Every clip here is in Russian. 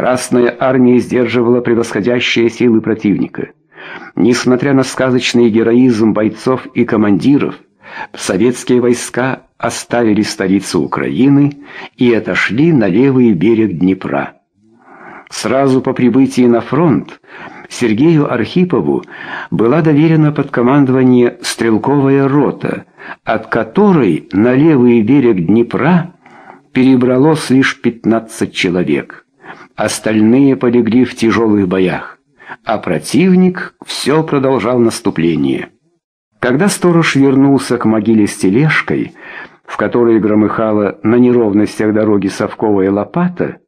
Красная армия сдерживала превосходящие силы противника. Несмотря на сказочный героизм бойцов и командиров, советские войска оставили столицу Украины и отошли на левый берег Днепра. Сразу по прибытии на фронт Сергею Архипову была доверена под командование стрелковая рота, от которой на левый берег Днепра перебралось лишь 15 человек. Остальные полегли в тяжелых боях, а противник все продолжал наступление. Когда сторож вернулся к могиле с тележкой, в которой громыхала на неровностях дороги совковая лопата,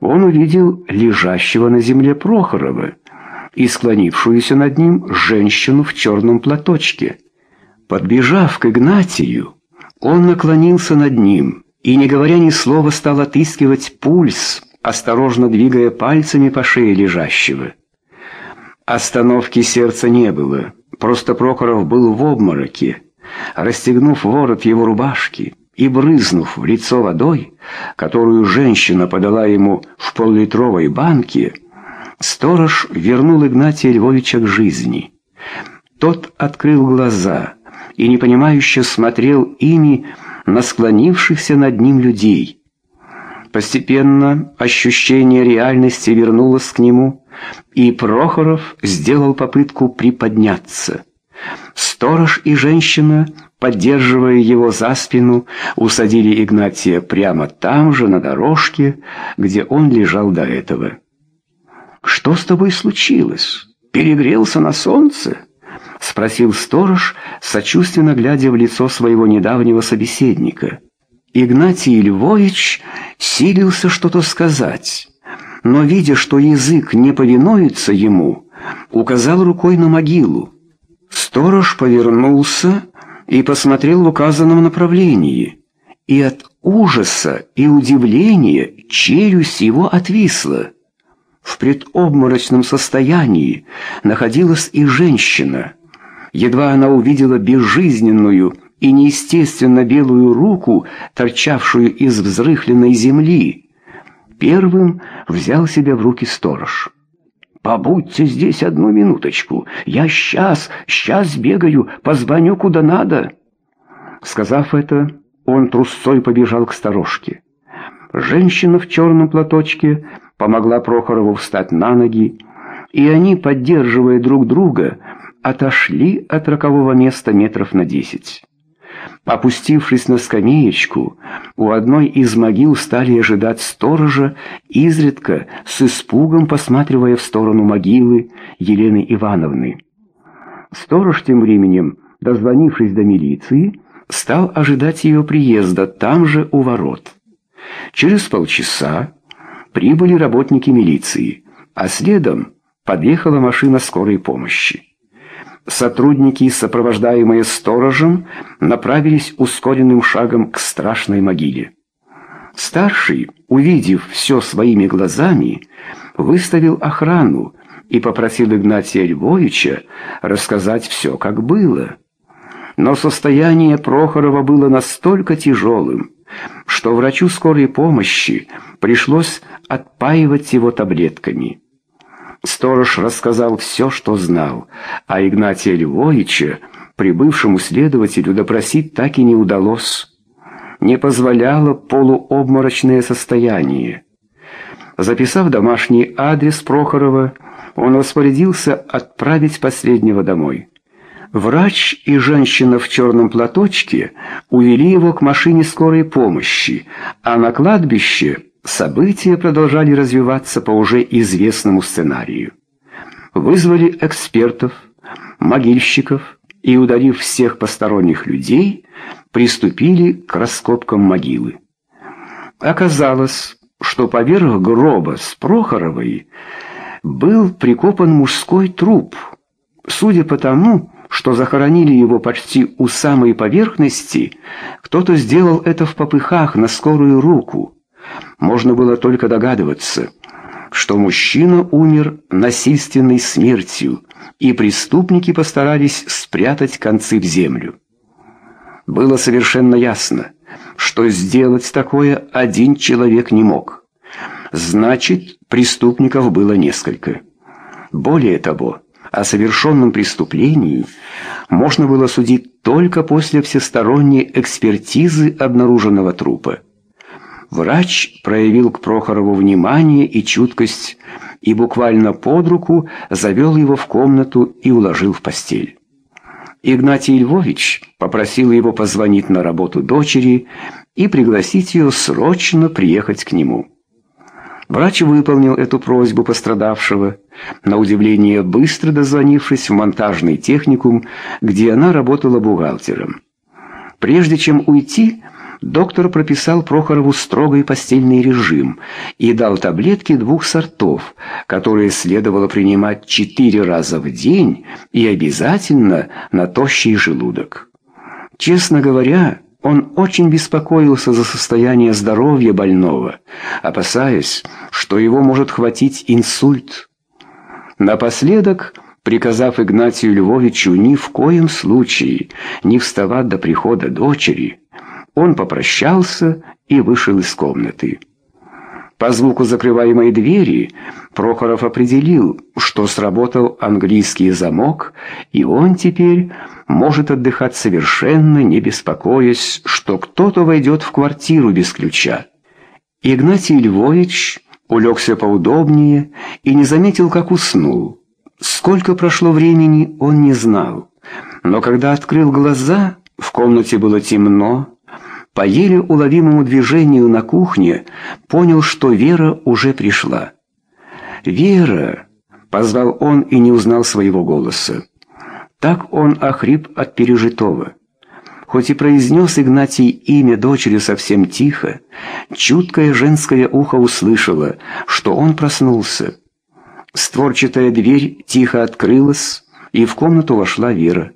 он увидел лежащего на земле Прохорова и склонившуюся над ним женщину в черном платочке. Подбежав к Игнатию, он наклонился над ним и, не говоря ни слова, стал отыскивать пульс, осторожно двигая пальцами по шее лежащего. Остановки сердца не было, просто Прохоров был в обмороке. Расстегнув ворот его рубашки и брызнув в лицо водой, которую женщина подала ему в поллитровой банке, сторож вернул Игнатия Львовича к жизни. Тот открыл глаза и непонимающе смотрел ими на склонившихся над ним людей. Постепенно ощущение реальности вернулось к нему, и Прохоров сделал попытку приподняться. Сторож и женщина, поддерживая его за спину, усадили Игнатия прямо там же, на дорожке, где он лежал до этого. «Что с тобой случилось? Перегрелся на солнце?» — спросил сторож, сочувственно глядя в лицо своего недавнего собеседника. Игнатий Львович силился что-то сказать, но, видя, что язык не повинуется ему, указал рукой на могилу. Сторож повернулся и посмотрел в указанном направлении, и от ужаса и удивления челюсть его отвисла. В предобморочном состоянии находилась и женщина. Едва она увидела безжизненную и неестественно белую руку, торчавшую из взрыхленной земли, первым взял себя в руки сторож. «Побудьте здесь одну минуточку. Я сейчас, сейчас бегаю, позвоню куда надо». Сказав это, он трусцой побежал к сторожке. Женщина в черном платочке помогла Прохорову встать на ноги, и они, поддерживая друг друга, отошли от рокового места метров на десять. Опустившись на скамеечку, у одной из могил стали ожидать сторожа, изредка с испугом посматривая в сторону могилы Елены Ивановны. Сторож тем временем, дозвонившись до милиции, стал ожидать ее приезда там же у ворот. Через полчаса прибыли работники милиции, а следом подъехала машина скорой помощи. Сотрудники, сопровождаемые сторожем, направились ускоренным шагом к страшной могиле. Старший, увидев все своими глазами, выставил охрану и попросил Игнатия Львовича рассказать все, как было. Но состояние Прохорова было настолько тяжелым, что врачу скорой помощи пришлось отпаивать его таблетками. Сторож рассказал все, что знал, а Игнатия Львовича, прибывшему следователю, допросить так и не удалось. Не позволяло полуобморочное состояние. Записав домашний адрес Прохорова, он распорядился отправить последнего домой. Врач и женщина в черном платочке увели его к машине скорой помощи, а на кладбище События продолжали развиваться по уже известному сценарию. Вызвали экспертов, могильщиков и, ударив всех посторонних людей, приступили к раскопкам могилы. Оказалось, что поверх гроба с Прохоровой был прикопан мужской труп. Судя по тому, что захоронили его почти у самой поверхности, кто-то сделал это в попыхах на скорую руку. Можно было только догадываться, что мужчина умер насильственной смертью, и преступники постарались спрятать концы в землю. Было совершенно ясно, что сделать такое один человек не мог. Значит, Преступников было несколько. Более того, о совершенном преступлении можно было судить только после всесторонней экспертизы обнаруженного трупа. Врач проявил к Прохорову внимание и чуткость и буквально под руку завел его в комнату и уложил в постель. Игнатий Львович попросил его позвонить на работу дочери и пригласить ее срочно приехать к нему. Врач выполнил эту просьбу пострадавшего, на удивление быстро дозвонившись в монтажный техникум, где она работала бухгалтером. Прежде чем уйти, доктор прописал Прохорову строгий постельный режим и дал таблетки двух сортов, которые следовало принимать четыре раза в день и обязательно на тощий желудок. Честно говоря, он очень беспокоился за состояние здоровья больного, опасаясь, что его может хватить инсульт. Напоследок, приказав Игнатию Львовичу ни в коем случае не вставать до прихода дочери, он попрощался и вышел из комнаты. По звуку закрываемой двери Прохоров определил, что сработал английский замок, и он теперь может отдыхать совершенно не беспокоясь, что кто-то войдет в квартиру без ключа. Игнатий Львович улегся поудобнее и не заметил, как уснул. Сколько прошло времени, он не знал. Но когда открыл глаза, в комнате было темно, по еле уловимому движению на кухне понял, что Вера уже пришла. «Вера!» — позвал он и не узнал своего голоса. Так он охрип от пережитого. Хоть и произнес Игнатий имя дочери совсем тихо, чуткое женское ухо услышало, что он проснулся. Створчатая дверь тихо открылась, и в комнату вошла Вера.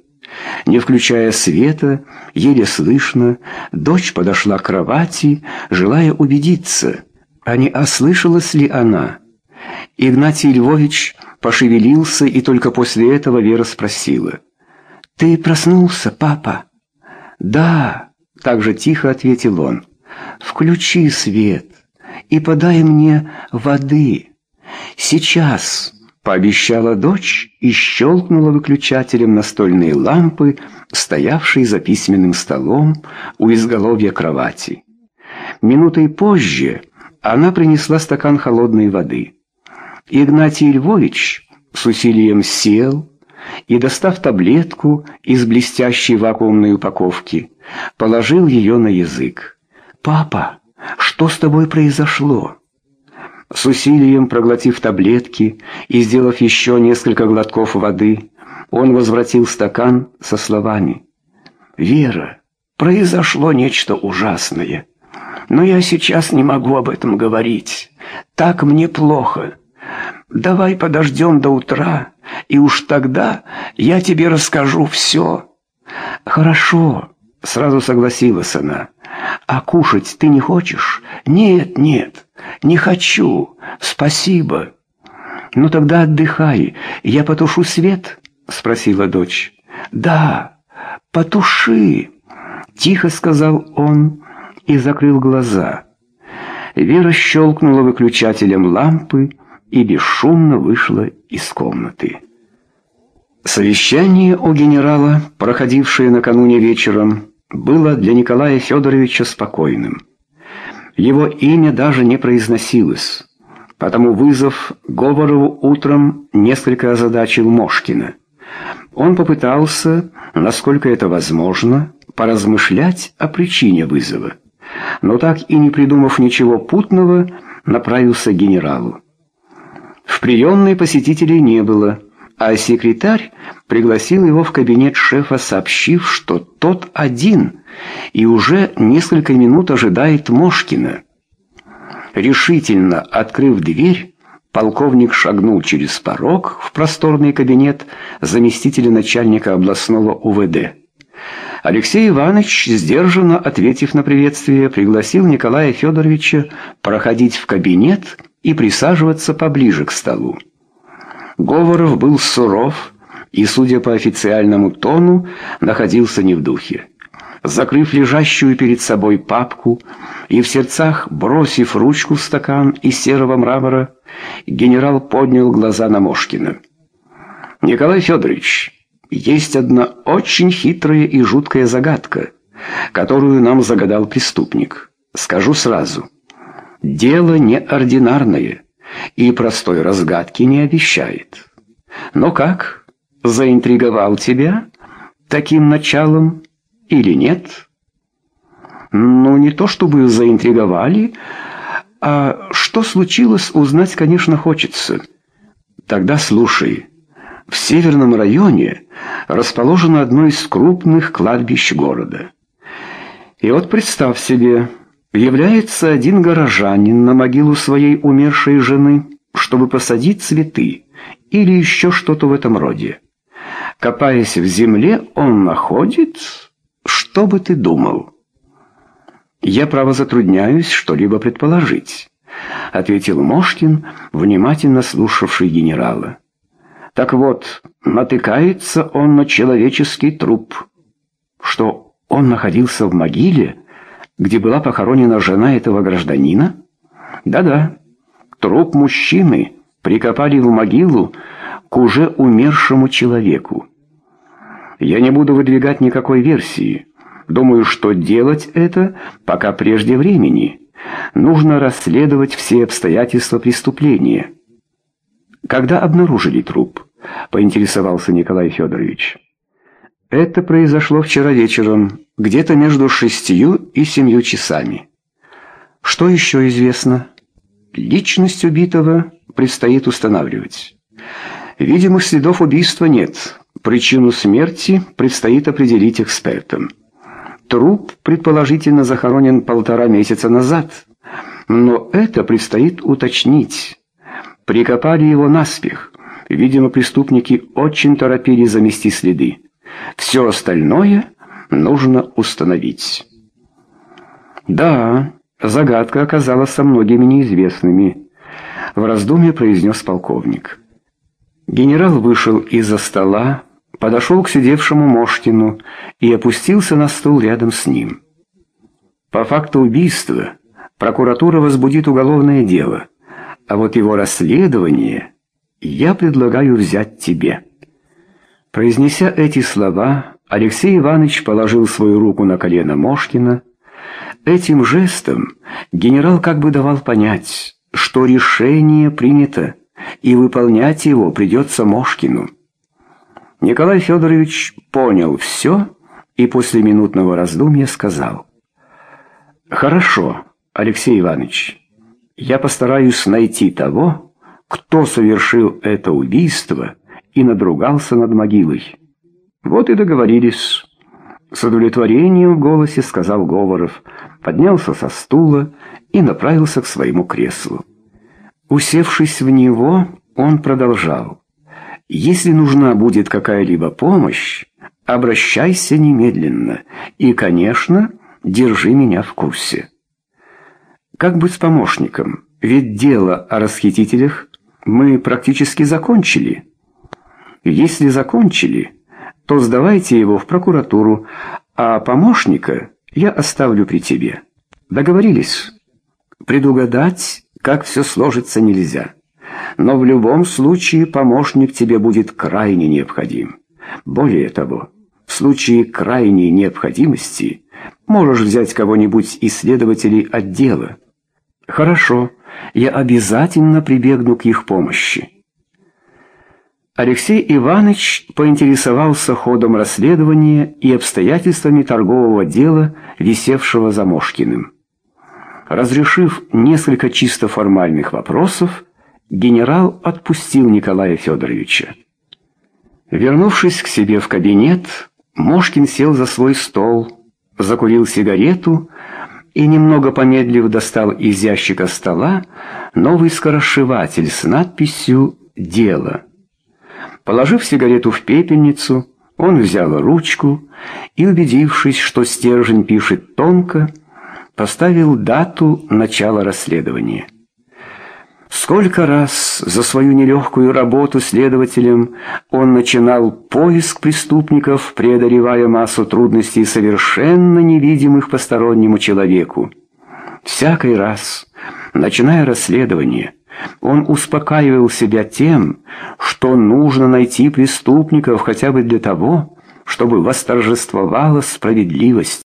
Не включая света, еле слышно, дочь подошла к кровати, желая убедиться, а не ослышалась ли она. Игнатий Львович пошевелился, и только после этого Вера спросила. «Ты проснулся, папа?» «Да», — так же тихо ответил он. «Включи свет и подай мне воды. Сейчас» пообещала дочь и щелкнула выключателем настольной лампы, стоявшей за письменным столом у изголовья кровати. Минутой позже она принесла стакан холодной воды. Игнатий Львович с усилием сел и, достав таблетку из блестящей вакуумной упаковки, положил ее на язык. «Папа, что с тобой произошло?» С усилием проглотив таблетки и сделав еще несколько глотков воды, он возвратил стакан со словами «Вера, произошло нечто ужасное, но я сейчас не могу об этом говорить. Так мне плохо. Давай подождем до утра, и уж тогда я тебе расскажу все». «Хорошо», — сразу согласилась она. «А кушать ты не хочешь?» «Нет, нет, не хочу. Спасибо». «Ну тогда отдыхай. Я потушу свет?» — спросила дочь. «Да, потуши», — тихо сказал он и закрыл глаза. Вера щелкнула выключателем лампы и бесшумно вышла из комнаты. Совещание у генерала, проходившее накануне вечером, было для Николая Федоровича спокойным. Его имя даже не произносилось, потому вызов Говорову утром несколько озадачил Мошкина. Он попытался, насколько это возможно, поразмышлять о причине вызова, но так и не придумав ничего путного, направился к генералу. В приемной посетителей не было, а секретарь пригласил его в кабинет шефа, сообщив, что тот один и уже несколько минут ожидает Мошкина. Решительно открыв дверь, полковник шагнул через порог в просторный кабинет заместителя начальника областного УВД. Алексей Иванович, сдержанно ответив на приветствие, пригласил Николая Федоровича проходить в кабинет и присаживаться поближе к столу. Говоров был суров и, судя по официальному тону, находился не в духе. Закрыв лежащую перед собой папку и в сердцах бросив ручку в стакан из серого мрамора, генерал поднял глаза на Мошкина. «Николай Федорович, есть одна очень хитрая и жуткая загадка, которую нам загадал преступник. Скажу сразу. Дело неординарное и простой разгадки не обещает. Но как? Заинтриговал тебя таким началом?» или нет? Ну, не то чтобы заинтриговали, а что случилось, узнать, конечно, хочется. Тогда слушай. В северном районе расположено одно из крупных кладбищ города. И вот представь себе, является один горожанин на могилу своей умершей жены, чтобы посадить цветы или еще что-то в этом роде. Копаясь в земле, он находит что бы ты думал? Я право затрудняюсь что-либо предположить, ответил Мошкин, внимательно слушавший генерала. Так вот, натыкается он на человеческий труп. Что он находился в могиле, где была похоронена жена этого гражданина? Да-да. Труп мужчины прикопали в могилу к уже умершему человеку. Я не буду выдвигать никакой версии. Думаю, что делать это пока прежде времени. Нужно расследовать все обстоятельства преступления. Когда обнаружили труп, поинтересовался Николай Федорович. Это произошло вчера вечером, где-то между шестью и семью часами. Что еще известно? Личность убитого предстоит устанавливать. Видимых следов убийства нет. Причину смерти предстоит определить экспертам. Труп, предположительно, захоронен полтора месяца назад. Но это предстоит уточнить. Прикопали его наспех. Видимо, преступники очень торопились замести следы. Все остальное нужно установить. Да, загадка оказалась со многими неизвестными. В раздумье произнес полковник. Генерал вышел из-за стола, подошел к сидевшему Моштину и опустился на стул рядом с ним. По факту убийства прокуратура возбудит уголовное дело, а вот его расследование я предлагаю взять тебе. Произнеся эти слова, Алексей Иванович положил свою руку на колено Мошкина. Этим жестом генерал как бы давал понять, что решение принято, и выполнять его придется Мошкину. Николай Федорович понял все и после минутного раздумья сказал. «Хорошо, Алексей Иванович, я постараюсь найти того, кто совершил это убийство и надругался над могилой». «Вот и договорились». С удовлетворением в голосе сказал Говоров, поднялся со стула и направился к своему креслу. Усевшись в него, он продолжал. Если нужна будет какая-либо помощь, обращайся немедленно и, конечно, держи меня в курсе. Как быть с помощником? Ведь дело о расхитителях мы практически закончили. Если закончили, то сдавайте его в прокуратуру, а помощника я оставлю при тебе. Договорились? Предугадать, как все сложится, нельзя но в любом случае помощник тебе будет крайне необходим. Более того, в случае крайней необходимости можешь взять кого-нибудь из следователей отдела. Хорошо, я обязательно прибегну к их помощи. Алексей Иванович поинтересовался ходом расследования и обстоятельствами торгового дела, висевшего за Мошкиным. Разрешив несколько чисто формальных вопросов, генерал отпустил Николая Федоровича. Вернувшись к себе в кабинет, Мошкин сел за свой стол, закурил сигарету и, немного помедлив, достал из ящика стола новый скоросшиватель с надписью «Дело». Положив сигарету в пепельницу, он взял ручку и, убедившись, что стержень пишет тонко, поставил дату начала расследования. Сколько раз за свою нелегкую работу следователем он начинал поиск преступников, преодолевая массу трудностей совершенно невидимых постороннему человеку. Всякий раз, начиная расследование, он успокаивал себя тем, что нужно найти преступников хотя бы для того, чтобы восторжествовала справедливость.